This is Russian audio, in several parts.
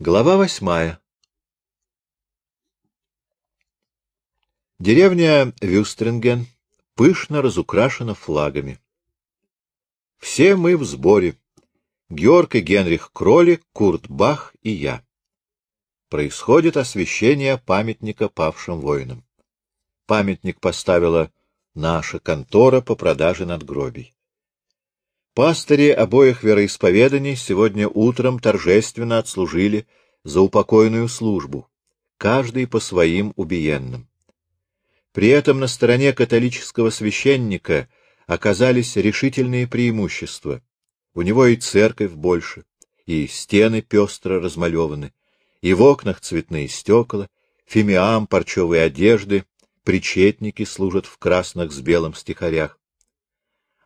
Глава восьмая Деревня Вюстринген пышно разукрашена флагами. Все мы в сборе. Георг и Генрих Кролик, Курт Бах и я. Происходит освящение памятника павшим воинам. Памятник поставила наша контора по продаже надгробий. Пастыри обоих вероисповеданий сегодня утром торжественно отслужили за упокойную службу, каждый по своим убиенным. При этом на стороне католического священника оказались решительные преимущества. У него и церковь больше, и стены пестро размалеваны, и в окнах цветные стекла, фимиам, парчевые одежды, причетники служат в красных с белым стихарях.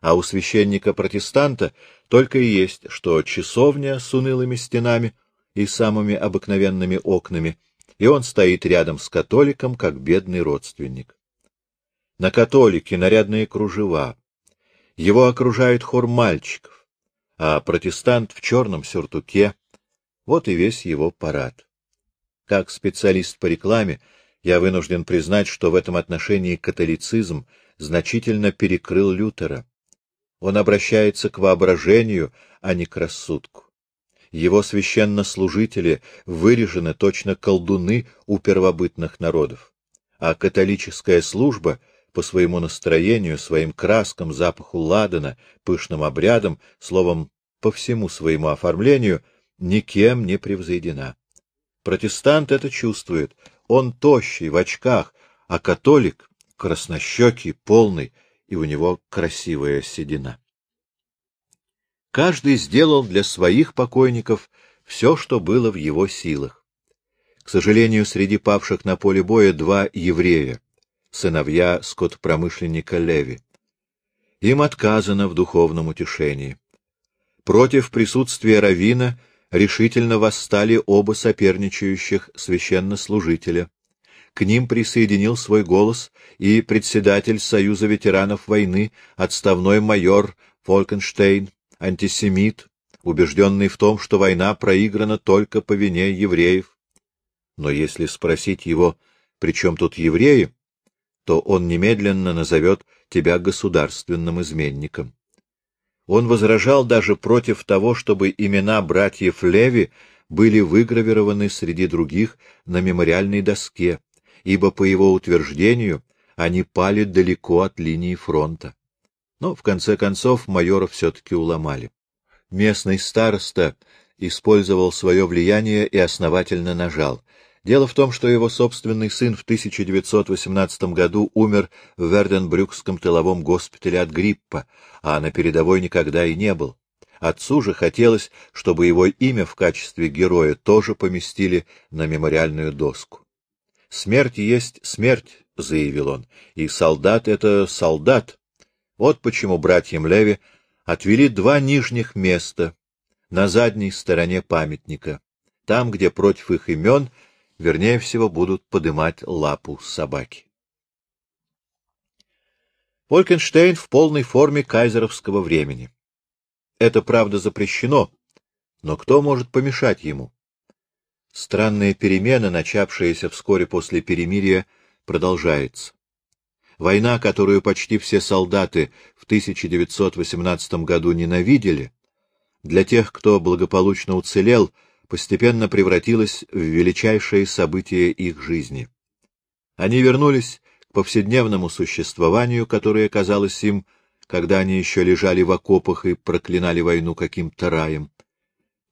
А у священника-протестанта только и есть, что часовня с унылыми стенами и самыми обыкновенными окнами — и он стоит рядом с католиком, как бедный родственник. На католике нарядные кружева. Его окружает хор мальчиков, а протестант в черном сюртуке. Вот и весь его парад. Как специалист по рекламе, я вынужден признать, что в этом отношении католицизм значительно перекрыл Лютера. Он обращается к воображению, а не к рассудку его священнослужители вырежены точно колдуны у первобытных народов, а католическая служба по своему настроению, своим краскам, запаху ладана, пышным обрядам, словом, по всему своему оформлению, никем не превзойдена. Протестант это чувствует, он тощий, в очках, а католик — краснощекий, полный, и у него красивая седина. Каждый сделал для своих покойников все, что было в его силах. К сожалению, среди павших на поле боя два еврея, сыновья скотопромышленника Леви. Им отказано в духовном утешении. Против присутствия Равина решительно восстали оба соперничающих священнослужителя. К ним присоединил свой голос и председатель Союза ветеранов войны, отставной майор Фолькенштейн, антисемит, убежденный в том, что война проиграна только по вине евреев. Но если спросить его, при чем тут евреи, то он немедленно назовет тебя государственным изменником. Он возражал даже против того, чтобы имена братьев Леви были выгравированы среди других на мемориальной доске, ибо, по его утверждению, они пали далеко от линии фронта. Но, в конце концов, майора все-таки уломали. Местный староста использовал свое влияние и основательно нажал. Дело в том, что его собственный сын в 1918 году умер в Верденбрюкском тыловом госпитале от гриппа, а на передовой никогда и не был. Отцу же хотелось, чтобы его имя в качестве героя тоже поместили на мемориальную доску. «Смерть есть смерть», — заявил он, — «и солдат — это солдат, вот почему братьям Леви отвели два нижних места на задней стороне памятника, там, где против их имен, вернее всего, будут подымать лапу собаки. Волькенштейн в полной форме кайзеровского времени. Это, правда, запрещено, но кто может помешать ему? Странная перемена, начавшаяся вскоре после перемирия, продолжается. Война, которую почти все солдаты в 1918 году ненавидели, для тех, кто благополучно уцелел, постепенно превратилась в величайшее событие их жизни. Они вернулись к повседневному существованию, которое казалось им, когда они еще лежали в окопах и проклинали войну каким-то раем.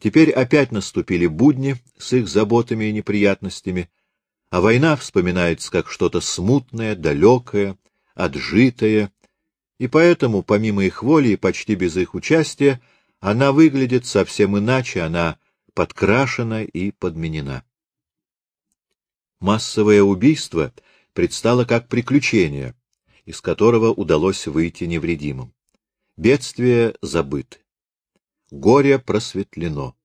Теперь опять наступили будни с их заботами и неприятностями, а война вспоминается как что-то смутное, далекое, отжитое, и поэтому, помимо их воли и почти без их участия, она выглядит совсем иначе, она подкрашена и подменена. Массовое убийство предстало как приключение, из которого удалось выйти невредимым. Бедствие забыто, горе просветлено,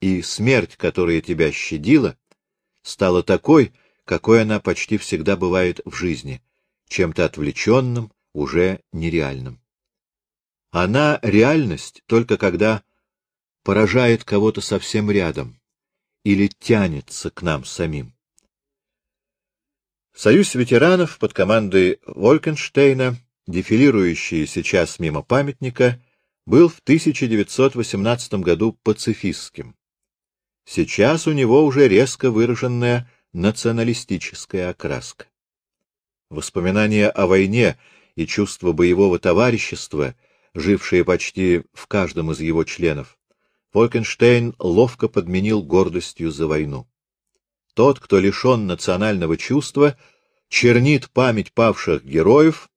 и смерть, которая тебя щадила, стала такой, какой она почти всегда бывает в жизни, чем-то отвлеченным, уже нереальным. Она — реальность только когда поражает кого-то совсем рядом, или тянется к нам самим. Союз ветеранов под командой Волькенштейна, дефилирующий сейчас мимо памятника, был в 1918 году пацифистским. Сейчас у него уже резко выраженная националистическая окраска. Воспоминания о войне и чувство боевого товарищества, жившие почти в каждом из его членов, Волькенштейн ловко подменил гордостью за войну. Тот, кто лишен национального чувства, чернит память павших героев,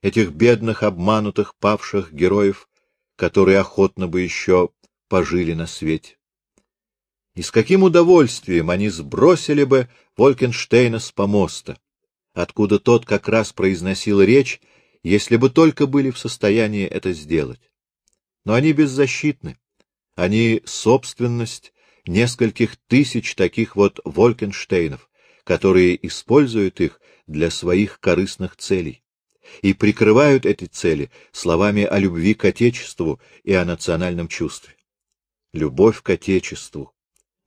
этих бедных, обманутых, павших героев, которые охотно бы еще пожили на свете. И с каким удовольствием они сбросили бы Волькенштейна с помоста, откуда тот как раз произносил речь, если бы только были в состоянии это сделать. Но они беззащитны. Они — собственность нескольких тысяч таких вот Волькенштейнов, которые используют их для своих корыстных целей и прикрывают эти цели словами о любви к Отечеству и о национальном чувстве. Любовь к Отечеству.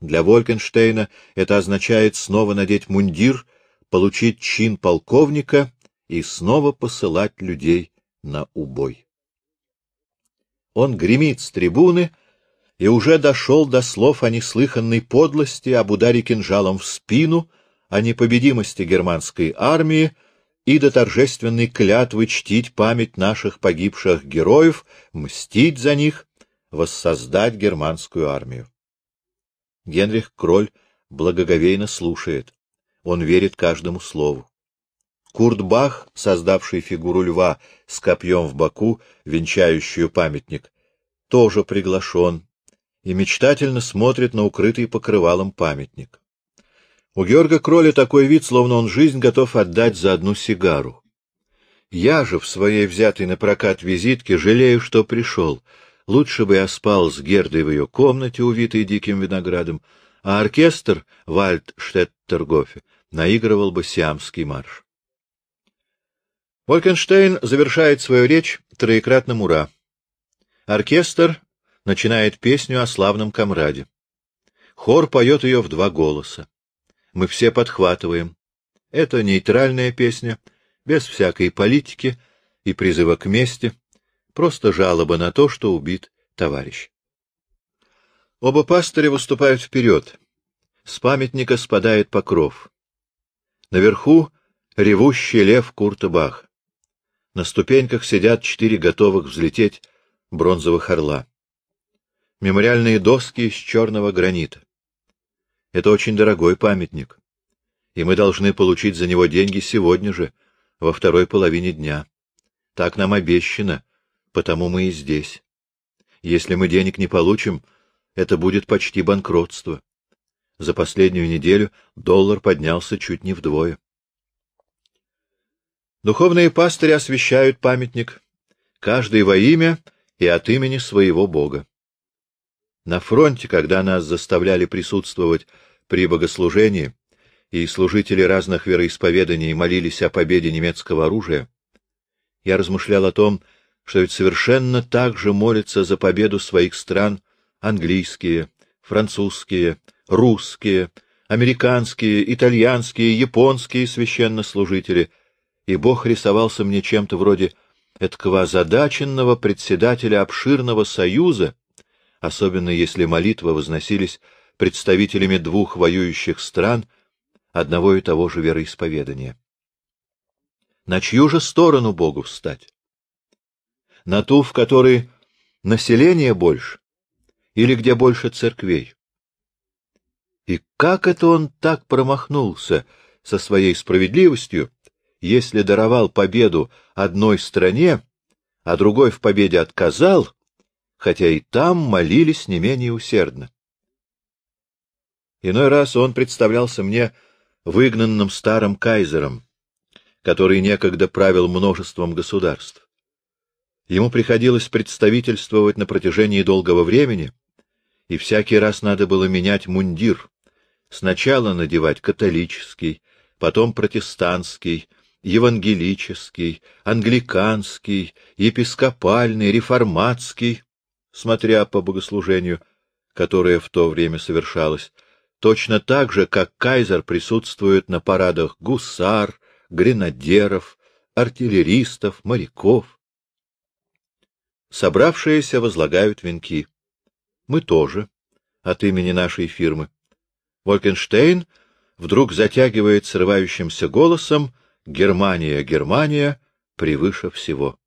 Для Волькенштейна это означает снова надеть мундир, получить чин полковника и снова посылать людей на убой. Он гремит с трибуны и уже дошел до слов о неслыханной подлости, об ударе кинжалом в спину, о непобедимости германской армии и до торжественной клятвы чтить память наших погибших героев, мстить за них, воссоздать германскую армию. Генрих Кроль благоговейно слушает. Он верит каждому слову. Курт Бах, создавший фигуру льва с копьем в боку, венчающую памятник, тоже приглашен и мечтательно смотрит на укрытый покрывалом памятник. У Георга Кроля такой вид, словно он жизнь готов отдать за одну сигару. Я же в своей взятой на прокат визитке жалею, что пришел. Лучше бы я спал с Гердой в ее комнате, увитой диким виноградом, а оркестр Вальдштеттергофе наигрывал бы сиамский марш. Волькенштейн завершает свою речь троекратным «Ура». Оркестр начинает песню о славном комраде. Хор поет ее в два голоса. Мы все подхватываем. Это нейтральная песня, без всякой политики и призыва к мести, просто жалоба на то, что убит товарищ. Оба пастыря выступают вперед. С памятника спадает покров. Наверху ревущий лев Курта Бах. На ступеньках сидят четыре готовых взлететь бронзовых орла мемориальные доски из черного гранита. Это очень дорогой памятник, и мы должны получить за него деньги сегодня же, во второй половине дня. Так нам обещано, потому мы и здесь. Если мы денег не получим, это будет почти банкротство. За последнюю неделю доллар поднялся чуть не вдвое. Духовные пастыри освящают памятник, каждый во имя и от имени своего Бога. На фронте, когда нас заставляли присутствовать при богослужении, и служители разных вероисповеданий молились о победе немецкого оружия, я размышлял о том, что ведь совершенно так же молятся за победу своих стран английские, французские, русские, американские, итальянские, японские священнослужители, и Бог рисовался мне чем-то вроде эткого озадаченного председателя обширного союза, особенно если молитвы возносились представителями двух воюющих стран одного и того же вероисповедания. На чью же сторону Богу встать? На ту, в которой население больше, или где больше церквей? И как это он так промахнулся со своей справедливостью, если даровал победу одной стране, а другой в победе отказал, хотя и там молились не менее усердно. Иной раз он представлялся мне выгнанным старым кайзером, который некогда правил множеством государств. Ему приходилось представительствовать на протяжении долгого времени, и всякий раз надо было менять мундир, сначала надевать католический, потом протестантский, евангелический, англиканский, епископальный, реформатский, смотря по богослужению, которое в то время совершалось, точно так же, как кайзер присутствует на парадах гусар, гренадеров, артиллеристов, моряков. Собравшиеся возлагают венки. Мы тоже, от имени нашей фирмы. Волькенштейн вдруг затягивает срывающимся голосом «Германия, Германия превыше всего».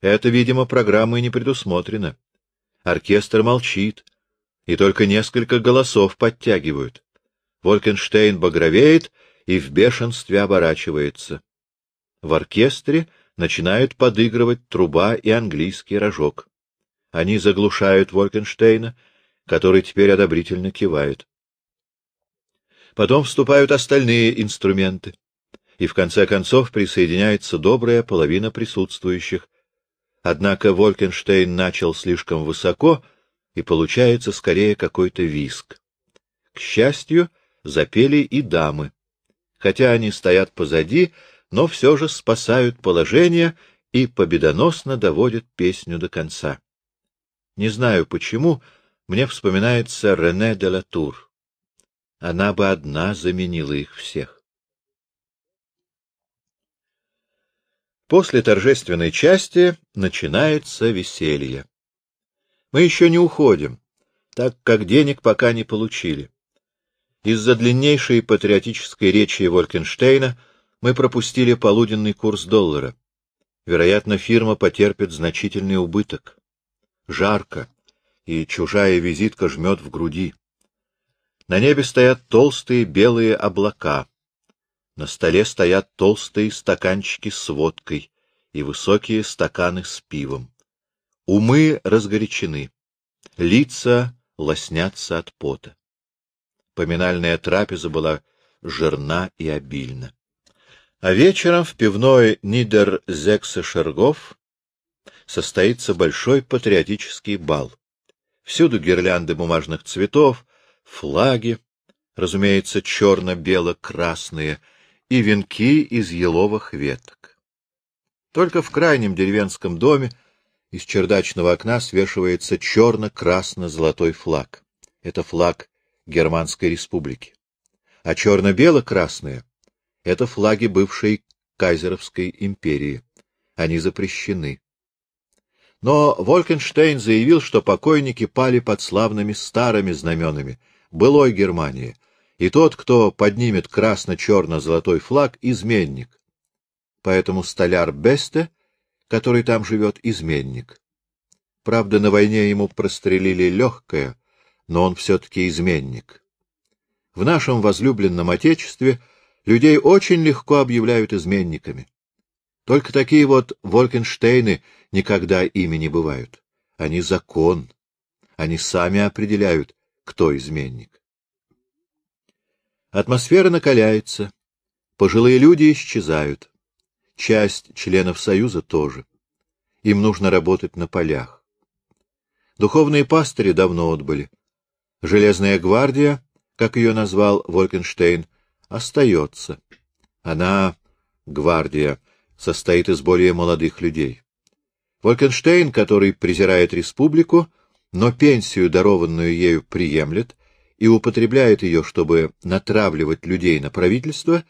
Это, видимо, программой не предусмотрено. Оркестр молчит, и только несколько голосов подтягивают. Волькенштейн багровеет и в бешенстве оборачивается. В оркестре начинают подыгрывать труба и английский рожок. Они заглушают Волькенштейна, который теперь одобрительно кивает. Потом вступают остальные инструменты, и в конце концов присоединяется добрая половина присутствующих, Однако Волькенштейн начал слишком высоко, и получается скорее какой-то виск. К счастью, запели и дамы. Хотя они стоят позади, но все же спасают положение и победоносно доводят песню до конца. Не знаю почему, мне вспоминается Рене де Латур. Она бы одна заменила их всех. После торжественной части начинается веселье. Мы еще не уходим, так как денег пока не получили. Из-за длиннейшей патриотической речи Волькенштейна мы пропустили полуденный курс доллара. Вероятно, фирма потерпит значительный убыток. Жарко, и чужая визитка жмет в груди. На небе стоят толстые белые облака. На столе стоят толстые стаканчики с водкой и высокие стаканы с пивом. Умы разгорячены, лица лоснятся от пота. Поминальная трапеза была жирна и обильна. А вечером в пивной Нидерзексе Шергов состоится большой патриотический бал. Всюду гирлянды бумажных цветов, флаги, разумеется, черно-бело-красные — и венки из еловых веток. Только в крайнем деревенском доме из чердачного окна свешивается черно-красно-золотой флаг. Это флаг Германской республики. А черно-бело-красные — это флаги бывшей Кайзеровской империи. Они запрещены. Но Волькенштейн заявил, что покойники пали под славными старыми знаменами былой Германии — и тот, кто поднимет красно-черно-золотой флаг, — изменник. Поэтому столяр Бесте, который там живет, — изменник. Правда, на войне ему прострелили легкое, но он все-таки изменник. В нашем возлюбленном Отечестве людей очень легко объявляют изменниками. Только такие вот Волькенштейны никогда ими не бывают. Они закон. Они сами определяют, кто изменник. Атмосфера накаляется. Пожилые люди исчезают. Часть членов Союза тоже. Им нужно работать на полях. Духовные пастыри давно отбыли. Железная гвардия, как ее назвал Волькенштейн, остается. Она, гвардия, состоит из более молодых людей. Волькенштейн, который презирает республику, но пенсию, дарованную ею, приемлет, и употребляет ее, чтобы натравливать людей на правительство,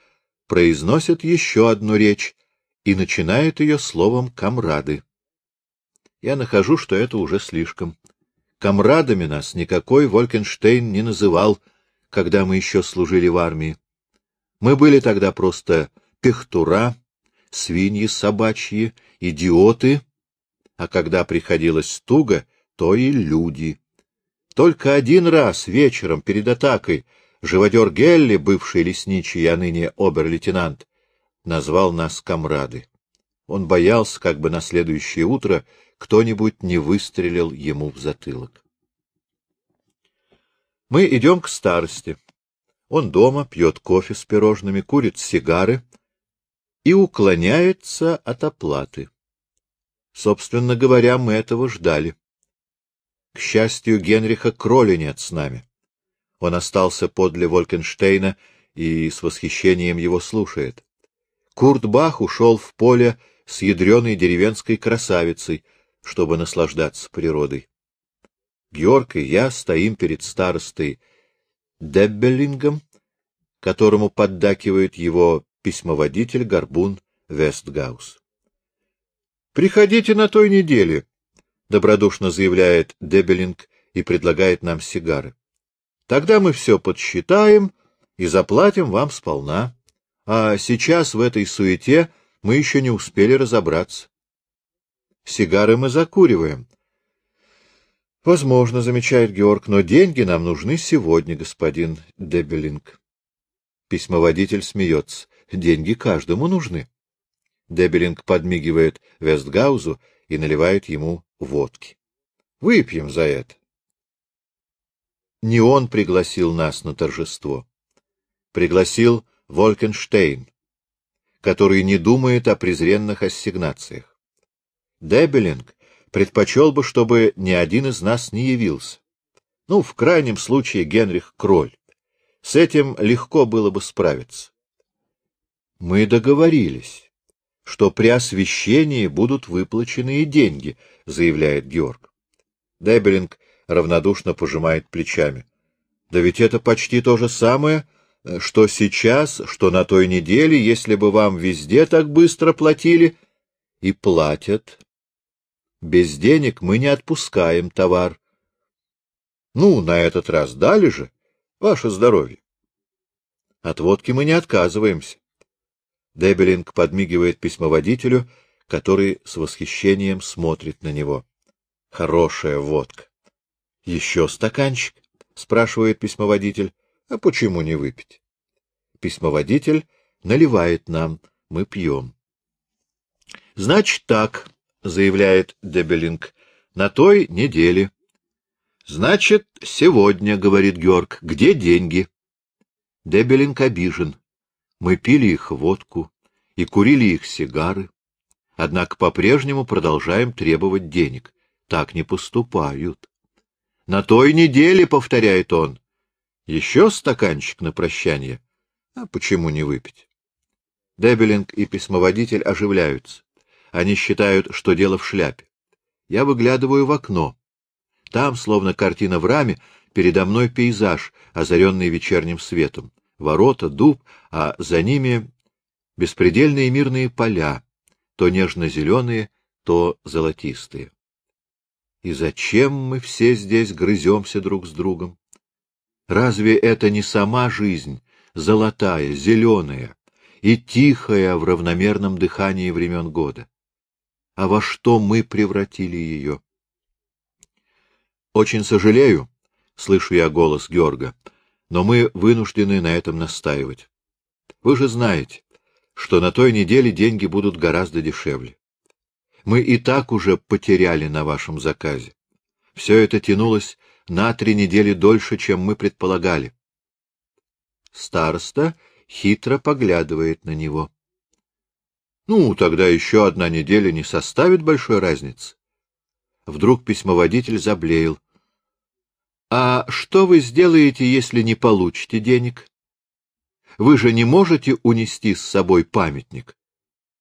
произносит еще одну речь и начинает ее словом «камрады». Я нахожу, что это уже слишком. Камрадами нас никакой Волькенштейн не называл, когда мы еще служили в армии. Мы были тогда просто пехтура, свиньи собачьи, идиоты, а когда приходилось туго, то и люди. Только один раз вечером перед атакой живодер Гелли, бывший лесничий, а ныне обер-лейтенант, назвал нас комрады. Он боялся, как бы на следующее утро кто-нибудь не выстрелил ему в затылок. Мы идем к старости. Он дома пьет кофе с пирожными, курит сигары и уклоняется от оплаты. Собственно говоря, мы этого ждали. К счастью, Генриха Кроли нет с нами. Он остался подле Волькенштейна и с восхищением его слушает. Курт Бах ушел в поле с ядреной деревенской красавицей, чтобы наслаждаться природой. Георг и я стоим перед старостой Деббелингом, которому поддакивает его письмоводитель Горбун Вестгаус. «Приходите на той неделе», — добродушно заявляет Дебелинг и предлагает нам сигары. «Тогда мы все подсчитаем и заплатим вам сполна. А сейчас в этой суете мы еще не успели разобраться. Сигары мы закуриваем, Возможно, замечает Георг, но деньги нам нужны сегодня, господин Дебелинг. Письмоводитель смеется. Деньги каждому нужны. Дебелинг подмигивает Вестгаузу и наливает ему водки. Выпьем за это. Не он пригласил нас на торжество. Пригласил Волкенштейн, который не думает о презренных ассигнациях. Дебелинг предпочел бы, чтобы ни один из нас не явился. Ну, в крайнем случае, Генрих Кроль. С этим легко было бы справиться. Мы договорились, что при освящении будут выплачены и деньги, заявляет Георг. Дебелинг равнодушно пожимает плечами. Да ведь это почти то же самое, что сейчас, что на той неделе, если бы вам везде так быстро платили, и платят, без денег мы не отпускаем товар. Ну, на этот раз дали же. Ваше здоровье. От водки мы не отказываемся. Дебелинг подмигивает письмоводителю, который с восхищением смотрит на него. Хорошая водка. Еще стаканчик? спрашивает письмоводитель. А почему не выпить? Письмоводитель наливает нам, мы пьем. Значит так, — заявляет Дебелинг, — на той неделе. — Значит, сегодня, — говорит Георг, — где деньги? Дебелинг обижен. Мы пили их водку и курили их сигары, однако по-прежнему продолжаем требовать денег. Так не поступают. — На той неделе, — повторяет он. — Еще стаканчик на прощание. А почему не выпить? Дебелинг и письмоводитель оживляются. Они считают, что дело в шляпе. Я выглядываю в окно. Там, словно картина в раме, передо мной пейзаж, озаренный вечерним светом. Ворота, дуб, а за ними беспредельные мирные поля, то нежно-зеленые, то золотистые. И зачем мы все здесь грыземся друг с другом? Разве это не сама жизнь, золотая, зеленая и тихая в равномерном дыхании времен года? А во что мы превратили ее. Очень сожалею, слышу я голос Георга, но мы вынуждены на этом настаивать. Вы же знаете, что на той неделе деньги будут гораздо дешевле. Мы и так уже потеряли на вашем заказе. Все это тянулось на три недели дольше, чем мы предполагали. Староста хитро поглядывает на него. Ну, тогда еще одна неделя не составит большой разницы. Вдруг письмоводитель заблеял. — А что вы сделаете, если не получите денег? Вы же не можете унести с собой памятник.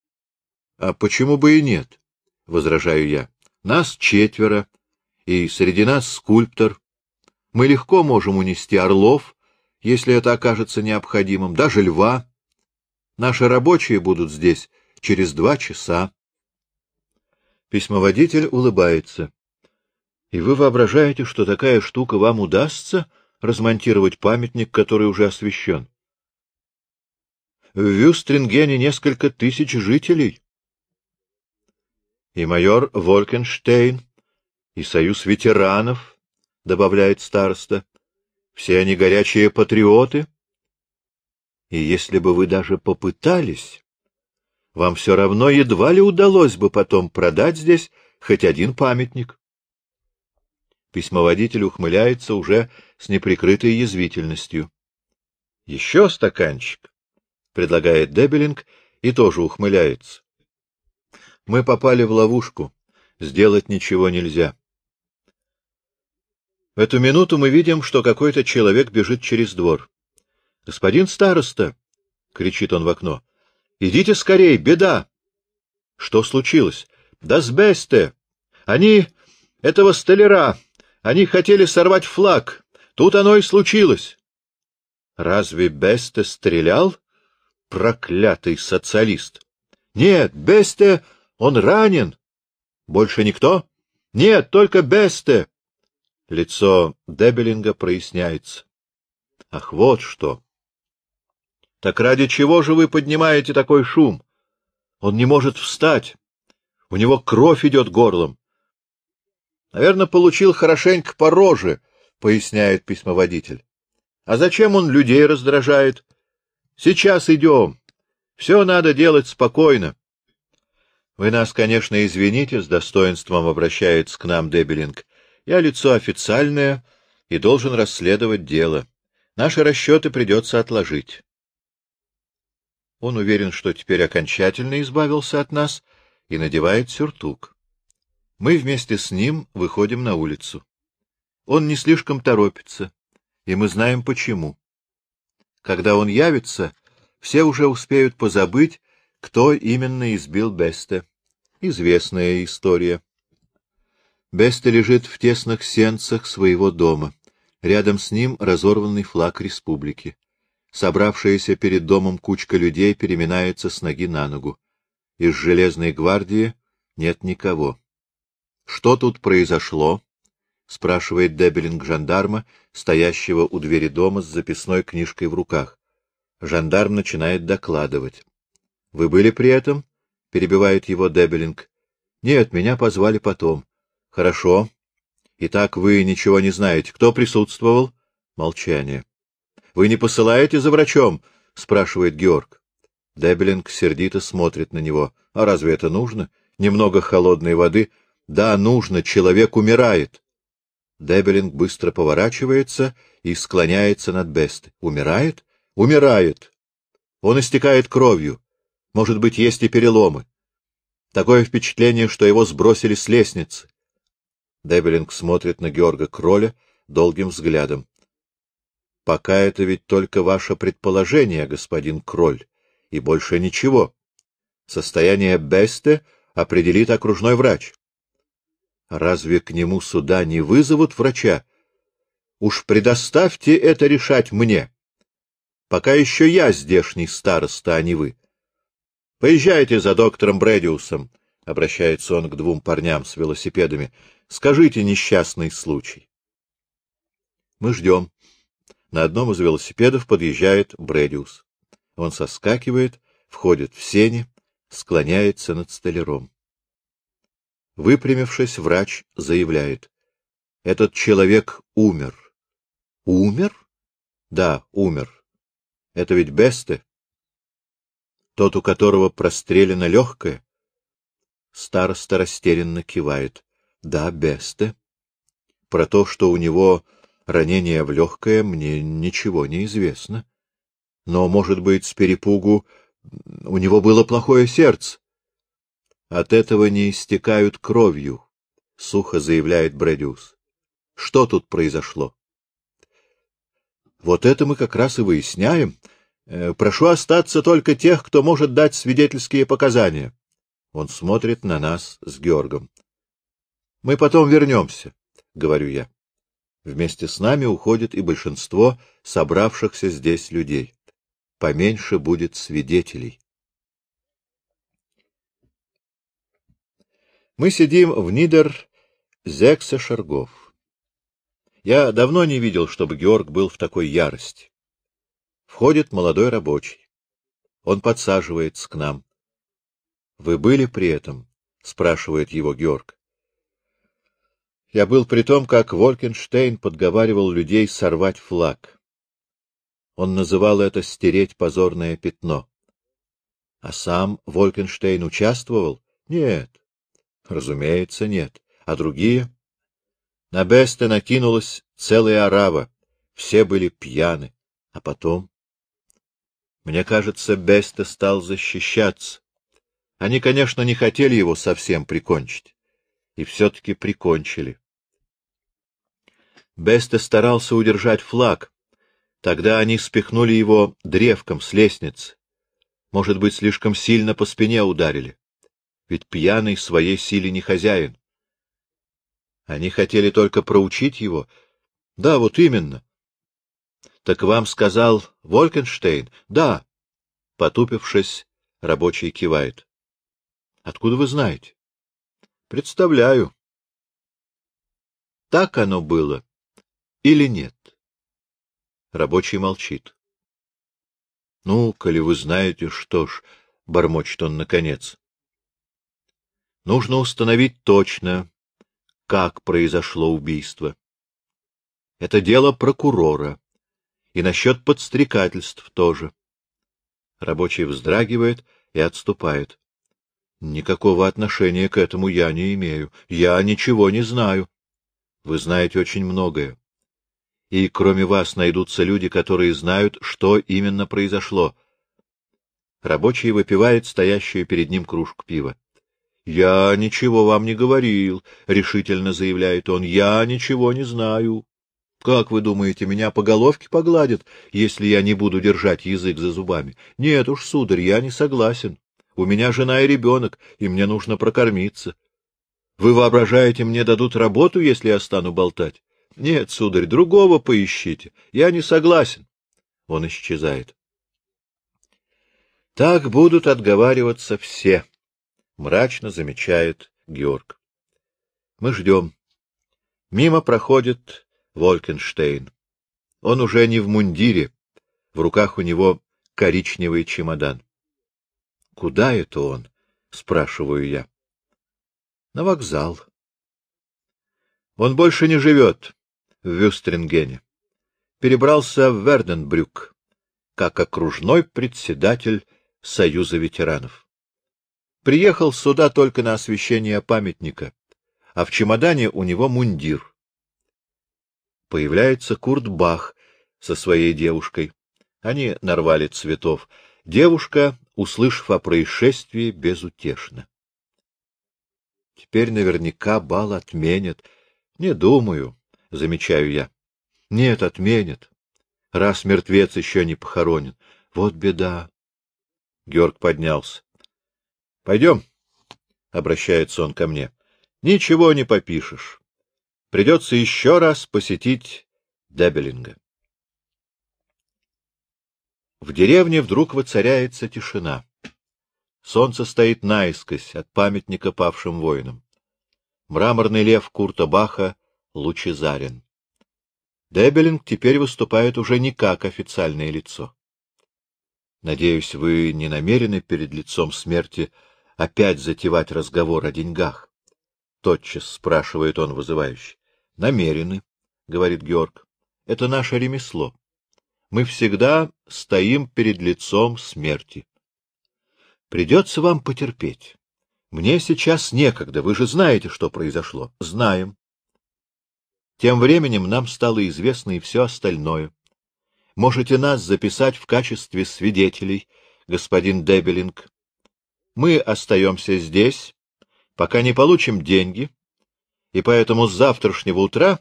— А почему бы и нет? — возражаю я. — Нас четверо, и среди нас скульптор. Мы легко можем унести орлов, если это окажется необходимым, даже льва. Наши рабочие будут здесь через два часа. Письмоводитель улыбается. — И вы воображаете, что такая штука вам удастся размонтировать памятник, который уже освещен? В Вюстрингене несколько тысяч жителей. И майор Волкенштейн, и союз ветеранов, — добавляет староста, — все они горячие патриоты. И если бы вы даже попытались, вам все равно едва ли удалось бы потом продать здесь хоть один памятник. Письмоводитель ухмыляется уже с неприкрытой язвительностью. — Еще стаканчик, — предлагает Дебелинг и тоже ухмыляется. Мы попали в ловушку. Сделать ничего нельзя. В эту минуту мы видим, что какой-то человек бежит через двор. — Господин староста! — кричит он в окно. Идите скорей, беда! Что случилось? Да сбесте! Они... этого столяра! Они хотели сорвать флаг. Тут оно и случилось. Разве Бесте стрелял? Проклятый социалист! Нет, Бесте, он ранен. Больше никто? Нет, только Бесте. Лицо Дебелинга проясняется. Ах, вот что! Так ради чего же вы поднимаете такой шум? Он не может встать. У него кровь идет горлом. Наверное, получил хорошенько по роже, — поясняет письмоводитель. А зачем он людей раздражает? Сейчас идем. Все надо делать спокойно. Вы нас, конечно, извините, — с достоинством обращается к нам Дебелинг. Я лицо официальное и должен расследовать дело. Наши расчеты придется отложить. Он уверен, что теперь окончательно избавился от нас, и надевает сюртук. Мы вместе с ним выходим на улицу. Он не слишком торопится, и мы знаем почему. Когда он явится, все уже успеют позабыть, кто именно избил Бесте. Известная история. Бесте лежит в тесных сенцах своего дома. Рядом с ним разорванный флаг республики. Собравшаяся перед домом кучка людей переминается с ноги на ногу. Из железной гвардии нет никого. Что тут произошло? — спрашивает Дебелинг жандарма, стоящего у двери дома с записной книжкой в руках. Жандарм начинает докладывать. — Вы были при этом? — перебивает его Дебелинг. — Нет, меня позвали потом. — Хорошо. Итак, вы ничего не знаете. Кто присутствовал? Молчание. — Вы не посылаете за врачом? — спрашивает Георг. Дебелинг сердито смотрит на него. — А разве это нужно? Немного холодной воды. — Да, нужно. Человек умирает. Дебелинг быстро поворачивается и склоняется над Бест. Умирает? Умирает. Он истекает кровью. Может быть, есть и переломы. Такое впечатление, что его сбросили с лестницы. Дебелинг смотрит на Георга Кроля долгим взглядом. — Пока это ведь только ваше предположение, господин Кроль, и больше ничего. Состояние Бесте определит окружной врач. Разве к нему сюда не вызовут врача? Уж предоставьте это решать мне. Пока еще я здешний староста, а не вы. Поезжайте за доктором Брэдиусом, — обращается он к двум парням с велосипедами. — Скажите несчастный случай. Мы ждем. На одном из велосипедов подъезжает Брэдиус. Он соскакивает, входит в сени, склоняется над столяром. Выпрямившись, врач заявляет. Этот человек умер. Умер? Да, умер. Это ведь Бесте? Тот, у которого прострелено легкое? Староста растерянно кивает. Да, Бесте. Про то, что у него ранение в легкое, мне ничего не известно. Но, может быть, с перепугу у него было плохое сердце. От этого не истекают кровью, — сухо заявляет Брэдиус. Что тут произошло? Вот это мы как раз и выясняем. Э, прошу остаться только тех, кто может дать свидетельские показания. Он смотрит на нас с Георгом. Мы потом вернемся, — говорю я. Вместе с нами уходит и большинство собравшихся здесь людей. Поменьше будет свидетелей. Мы сидим в Нидер Зексе Шаргов. Я давно не видел, чтобы Георг был в такой ярости. Входит молодой рабочий. Он подсаживается к нам. — Вы были при этом? — спрашивает его Георг. Я был при том, как Волькенштейн подговаривал людей сорвать флаг. Он называл это «стереть позорное пятно». А сам Волькенштейн участвовал? Нет. Разумеется, нет. А другие? На Бесте накинулась целая арава. Все были пьяны. А потом? Мне кажется, Бесте стал защищаться. Они, конечно, не хотели его совсем прикончить. И все-таки прикончили. Бесте старался удержать флаг. Тогда они спихнули его древком с лестницы. Может быть, слишком сильно по спине ударили ведь пьяный своей силе не хозяин. Они хотели только проучить его. Да, вот именно. Так вам сказал Волькенштейн? Да. Потупившись, рабочий кивает. Откуда вы знаете? Представляю. Так оно было или нет? Рабочий молчит. Ну, коли вы знаете, что ж, бормочет он наконец. Нужно установить точно, как произошло убийство. Это дело прокурора. И насчет подстрекательств тоже. Рабочий вздрагивает и отступает. Никакого отношения к этому я не имею. Я ничего не знаю. Вы знаете очень многое. И кроме вас найдутся люди, которые знают, что именно произошло. Рабочий выпивает стоящую перед ним кружку пива. — Я ничего вам не говорил, — решительно заявляет он. — Я ничего не знаю. Как вы думаете, меня по головке погладят, если я не буду держать язык за зубами? Нет уж, сударь, я не согласен. У меня жена и ребенок, и мне нужно прокормиться. Вы воображаете, мне дадут работу, если я стану болтать? Нет, сударь, другого поищите. Я не согласен. Он исчезает. Так будут отговариваться все, — мрачно замечает Георг. Мы ждем. Мимо проходит Волькенштейн. Он уже не в мундире, в руках у него коричневый чемодан. — Куда это он? — спрашиваю я. — На вокзал. Он больше не живет в Вюстрингене. Перебрался в Верденбрюк, как окружной председатель Союза ветеранов. Приехал сюда только на освещение памятника, а в чемодане у него мундир появляется Курт Бах со своей девушкой. Они нарвали цветов. Девушка, услышав о происшествии, безутешна. Теперь наверняка бал отменят. Не думаю, замечаю я. Нет, отменят. Раз мертвец еще не похоронен. Вот беда. Георг поднялся. — Пойдем, — обращается он ко мне. — Ничего не попишешь. Придется еще раз посетить Дебелинга. В деревне вдруг воцаряется тишина. Солнце стоит наискось от памятника павшим воинам. Мраморный лев Курта Баха лучезарен. Дебелинг теперь выступает уже не как официальное лицо. Надеюсь, вы не намерены перед лицом смерти опять затевать разговор о деньгах? Тотчас спрашивает он вызывающе. Намерены, — говорит Георг. — Это наше ремесло. Мы всегда стоим перед лицом смерти. Придется вам потерпеть. Мне сейчас некогда, вы же знаете, что произошло. Знаем. Тем временем нам стало известно и все остальное. Можете нас записать в качестве свидетелей, господин Дебелинг. Мы остаемся здесь, пока не получим деньги, и поэтому с завтрашнего утра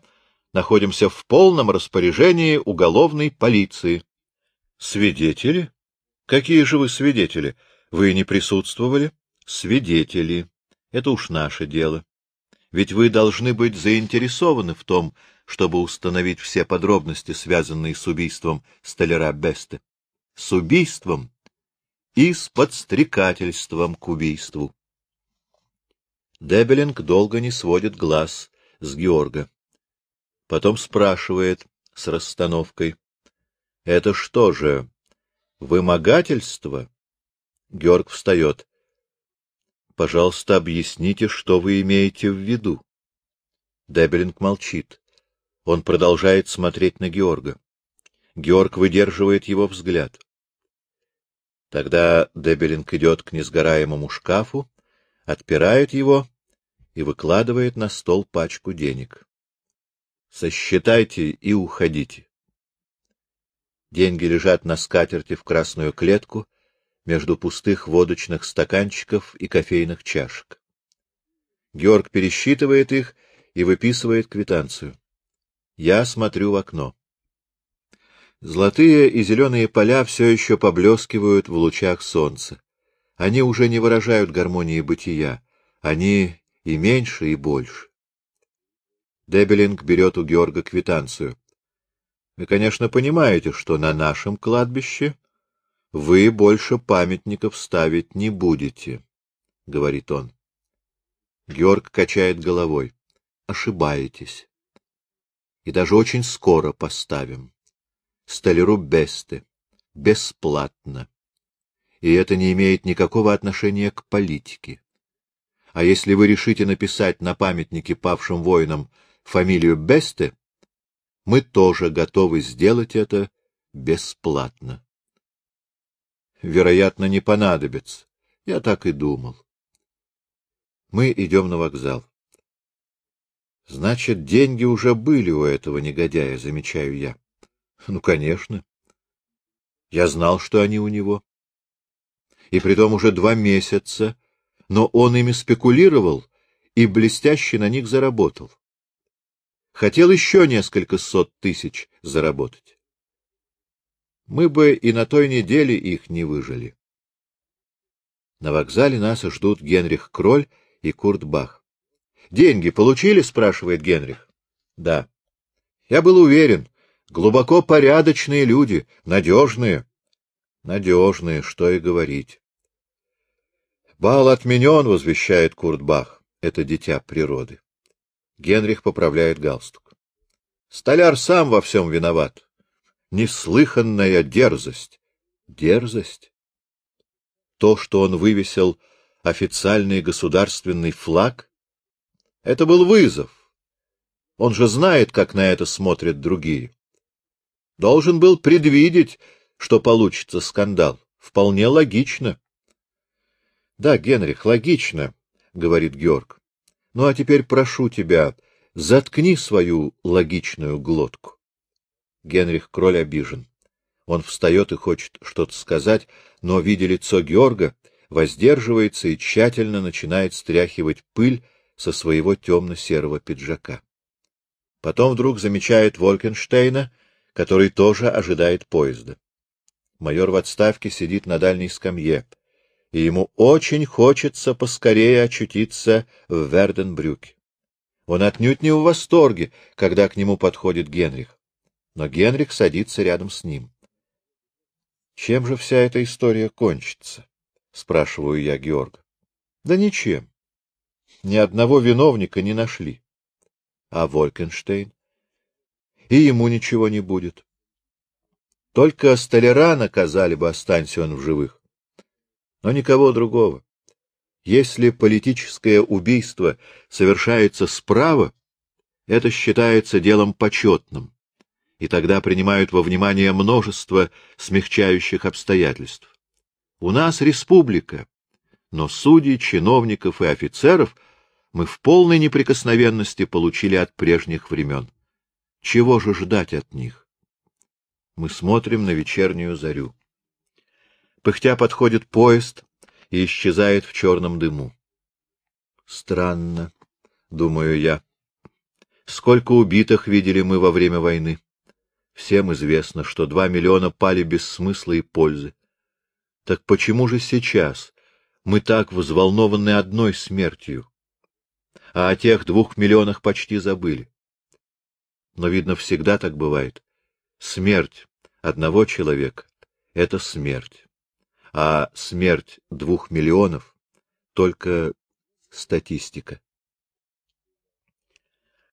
находимся в полном распоряжении уголовной полиции. — Свидетели? Какие же вы свидетели? Вы не присутствовали? — Свидетели. Это уж наше дело. Ведь вы должны быть заинтересованы в том, чтобы установить все подробности, связанные с убийством столяра Бесте. С убийством и с подстрекательством к убийству. Дебелинг долго не сводит глаз с Георга. Потом спрашивает с расстановкой. — Это что же, вымогательство? Георг встает. — Пожалуйста, объясните, что вы имеете в виду. Дебелинг молчит. Он продолжает смотреть на Георга. Георг выдерживает его взгляд. Тогда Дебелинг идет к несгораемому шкафу, отпирает его и выкладывает на стол пачку денег. Сосчитайте и уходите. Деньги лежат на скатерти в красную клетку между пустых водочных стаканчиков и кофейных чашек. Георг пересчитывает их и выписывает квитанцию. Я смотрю в окно. Золотые и зеленые поля все еще поблескивают в лучах солнца. Они уже не выражают гармонии бытия. Они и меньше, и больше. Дебелинг берет у Георга квитанцию. Вы, конечно, понимаете, что на нашем кладбище вы больше памятников ставить не будете, — говорит он. Георг качает головой. Ошибаетесь. И даже очень скоро поставим. Столяру Бесте. Бесплатно. И это не имеет никакого отношения к политике. А если вы решите написать на памятнике павшим воинам фамилию Бесте, мы тоже готовы сделать это бесплатно. Вероятно, не понадобится. Я так и думал. Мы идем на вокзал. Значит, деньги уже были у этого негодяя, замечаю я. Ну, конечно. Я знал, что они у него. И притом уже два месяца, но он ими спекулировал и блестяще на них заработал хотел еще несколько сот тысяч заработать. Мы бы и на той неделе их не выжили. На вокзале нас ждут Генрих Кроль и Курт Бах. — Деньги получили? — спрашивает Генрих. — Да. Я был уверен. Глубоко порядочные люди, надежные. Надежные, что и говорить. Бал отменен, — возвещает Курт Бах. Это дитя природы. Генрих поправляет галстук. Столяр сам во всем виноват. Неслыханная дерзость. Дерзость? То, что он вывесил официальный государственный флаг, это был вызов. Он же знает, как на это смотрят другие. Должен был предвидеть, что получится скандал. Вполне логично. — Да, Генрих, логично, — говорит Георг. Ну а теперь прошу тебя, заткни свою логичную глотку. Генрих Кроль обижен. Он встает и хочет что-то сказать, но, видя лицо Георга, воздерживается и тщательно начинает стряхивать пыль со своего темно-серого пиджака. Потом вдруг замечает Волкенштейна, который тоже ожидает поезда. Майор в отставке сидит на дальней скамье и ему очень хочется поскорее очутиться в Верденбрюке. Он отнюдь не в восторге, когда к нему подходит Генрих. Но Генрих садится рядом с ним. — Чем же вся эта история кончится? — спрашиваю я Георга. — Да ничем. Ни одного виновника не нашли. А Волькенштейн? И ему ничего не будет. Только столяра наказали бы, останься он в живых но никого другого. Если политическое убийство совершается справа, это считается делом почетным, и тогда принимают во внимание множество смягчающих обстоятельств. У нас республика, но судей, чиновников и офицеров мы в полной неприкосновенности получили от прежних времен. Чего же ждать от них? Мы смотрим на вечернюю зарю. Пыхтя подходит поезд и исчезает в черном дыму. Странно, думаю я. Сколько убитых видели мы во время войны. Всем известно, что два миллиона пали без смысла и пользы. Так почему же сейчас мы так взволнованы одной смертью, а о тех двух миллионах почти забыли? Но, видно, всегда так бывает. Смерть одного человека — это смерть а смерть двух миллионов — только статистика.